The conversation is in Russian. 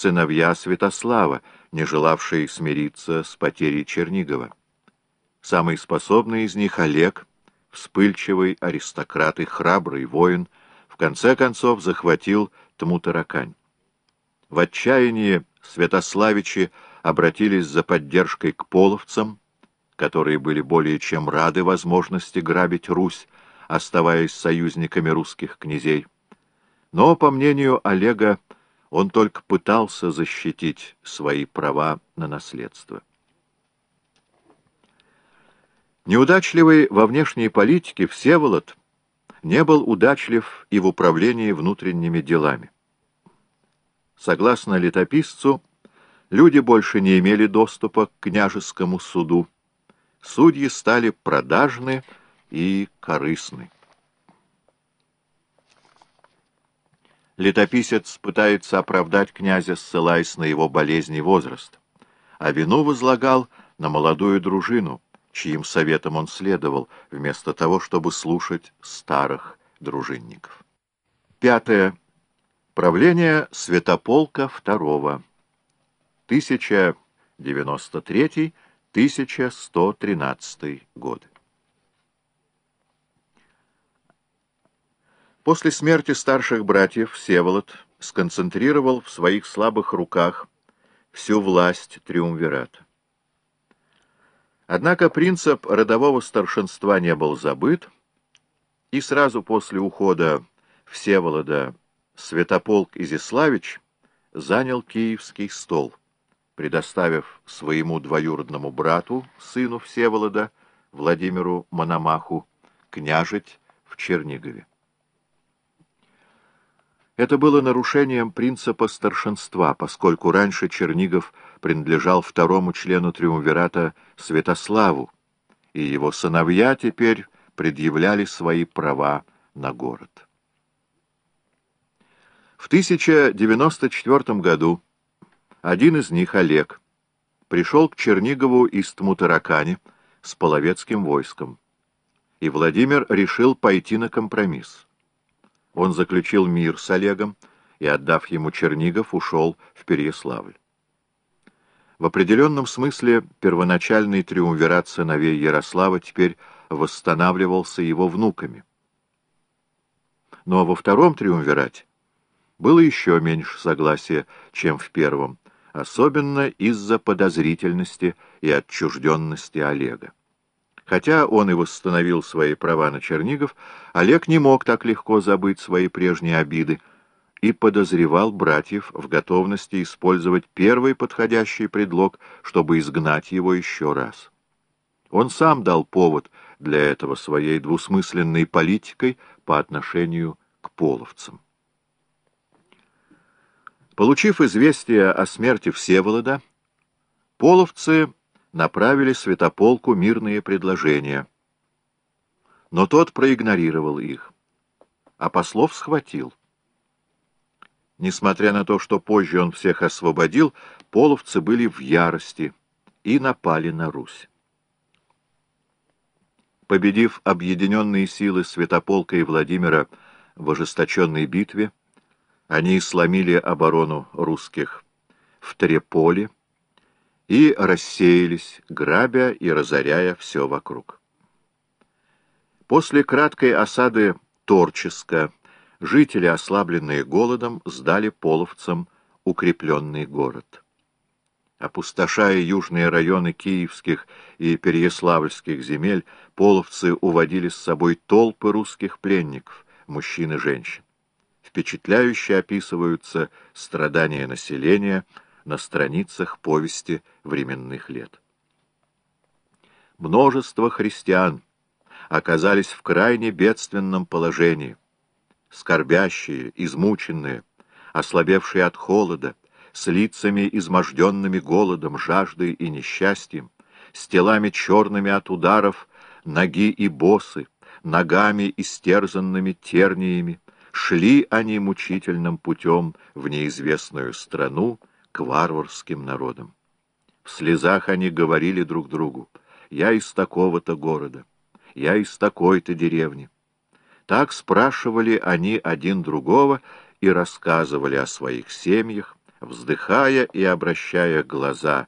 сыновья Святослава, не желавшие смириться с потерей Чернигова. Самый способный из них Олег, вспыльчивый аристократ и храбрый воин, в конце концов захватил Тмутаракань. В отчаянии Святославичи обратились за поддержкой к половцам, которые были более чем рады возможности грабить Русь, оставаясь союзниками русских князей. Но, по мнению Олега, он только пытался защитить свои права на наследство. Неудачливый во внешней политике Всеволод не был удачлив и в управлении внутренними делами. Согласно летописцу, люди больше не имели доступа к княжескому суду. Судьи стали продажны и корыстны. Летописец пытается оправдать князя, ссылаясь на его болезнь и возраст, а вину возлагал на молодую дружину, чьим советом он следовал, вместо того, чтобы слушать старых дружинников. Пятое. Правление Святополка II. 1093-1113 годы. После смерти старших братьев Всеволод сконцентрировал в своих слабых руках всю власть триумвирата. Однако принцип родового старшинства не был забыт, и сразу после ухода Всеволода Святополк Изяславич занял киевский стол, предоставив своему двоюродному брату, сыну Всеволода, Владимиру Мономаху, княжить в Чернигове. Это было нарушением принципа старшинства, поскольку раньше Чернигов принадлежал второму члену Триумвирата Святославу, и его сыновья теперь предъявляли свои права на город. В 1094 году один из них, Олег, пришел к Чернигову из Тмутаракани с половецким войском, и Владимир решил пойти на компромисс. Он заключил мир с Олегом и, отдав ему Чернигов, ушел в Переяславль. В определенном смысле первоначальный триумвират сыновей Ярослава теперь восстанавливался его внуками. Но во втором триумвирате было еще меньше согласия, чем в первом, особенно из-за подозрительности и отчужденности Олега. Хотя он и восстановил свои права на Чернигов, Олег не мог так легко забыть свои прежние обиды и подозревал братьев в готовности использовать первый подходящий предлог, чтобы изгнать его еще раз. Он сам дал повод для этого своей двусмысленной политикой по отношению к половцам. Получив известие о смерти Всеволода, половцы направили Святополку мирные предложения. Но тот проигнорировал их, а послов схватил. Несмотря на то, что позже он всех освободил, половцы были в ярости и напали на Русь. Победив объединенные силы Святополка и Владимира в ожесточенной битве, они сломили оборону русских в Треполе, и рассеялись, грабя и разоряя все вокруг. После краткой осады Торческа жители, ослабленные голодом, сдали половцам укрепленный город. Опустошая южные районы киевских и переяславльских земель, половцы уводили с собой толпы русских пленников, мужчин и женщин. Впечатляюще описываются страдания населения, на страницах повести временных лет. Множество христиан оказались в крайне бедственном положении, скорбящие, измученные, ослабевшие от холода, с лицами изможденными голодом, жаждой и несчастьем, с телами черными от ударов, ноги и босы, ногами истерзанными терниями, шли они мучительным путем в неизвестную страну, к варварским народам. В слезах они говорили друг другу, «Я из такого-то города, я из такой-то деревни». Так спрашивали они один другого и рассказывали о своих семьях, вздыхая и обращая глаза